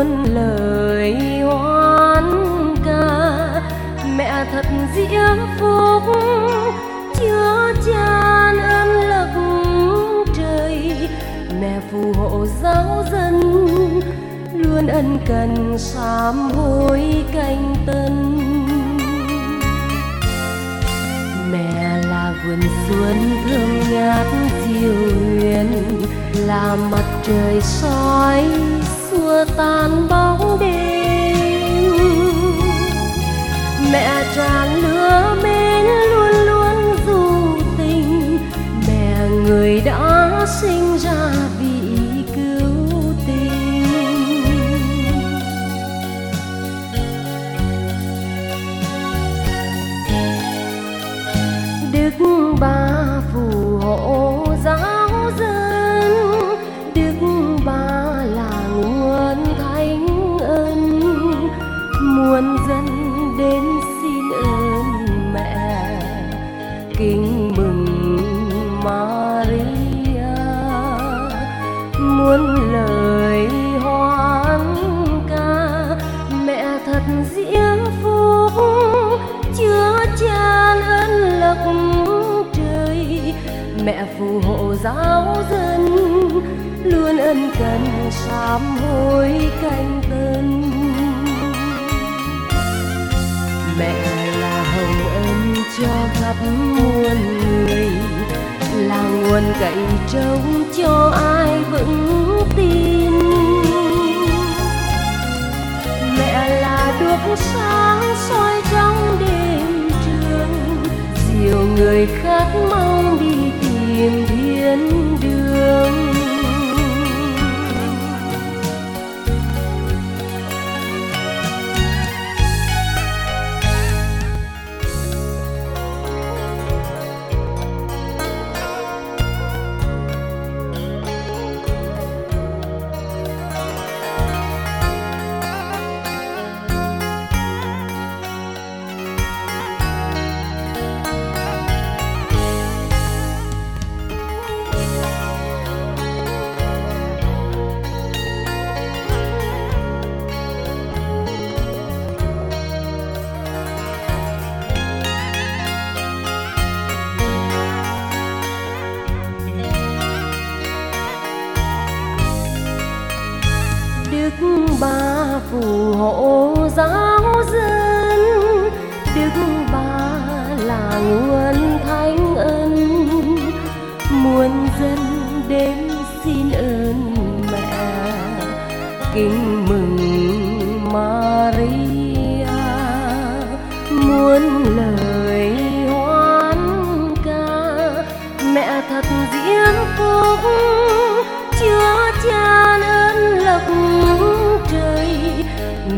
muôn lời hoan ca. Mẹ thật diễm phúc, chứa chan ơn lộc trời. Mẹ phù hộ giáo dân, luôn ân cần sám hối canh tân. Mẹ là vườn xuân thơm ngát diệu huyền, là mặt trời soi mưa tan bóng đêm diễm phúc chứa tràn ơn lực trời. Mẹ phù hộ giáo dân luôn ân cần sám hối canh tân. Mẹ là hồng ân cho khắp muôn người, là nguồn cậy trông cho ai vững tin. Là sáng soi trong đêm trường dìu người khát mong đi tìm thiên đường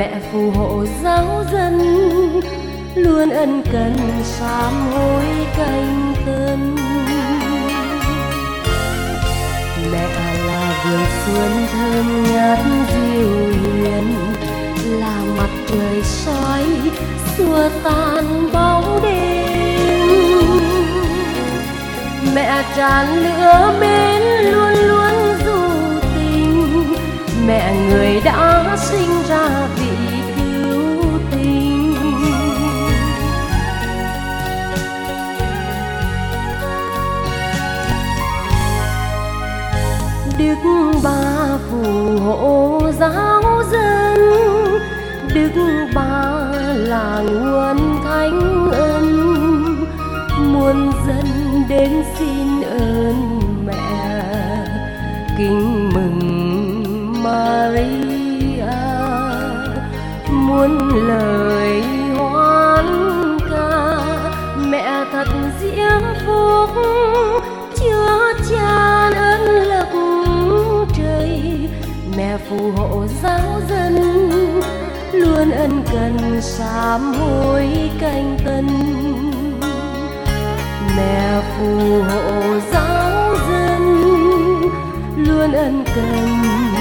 mẹ phù hộ giáo dân, luôn ân cần sám hối canh tân. Mẹ là vườn xuân thơm ngát dịu hiền, là mặt trời soi xua tan bóng đêm. Mẹ tràn lửa mến luôn luôn dù tình, mẹ người đã phù hộ giáo dân, đức ba là nguồn thánh ân. Muôn dân đến xin ơn mẹ, kính mừng Maria. Muôn lời hoan ca, mẹ thật diễm phúc. Phù hộ giáo dân, luôn ân cần sám hối canh tân. Mẹ phù hộ giáo dân, luôn ân cần sám hối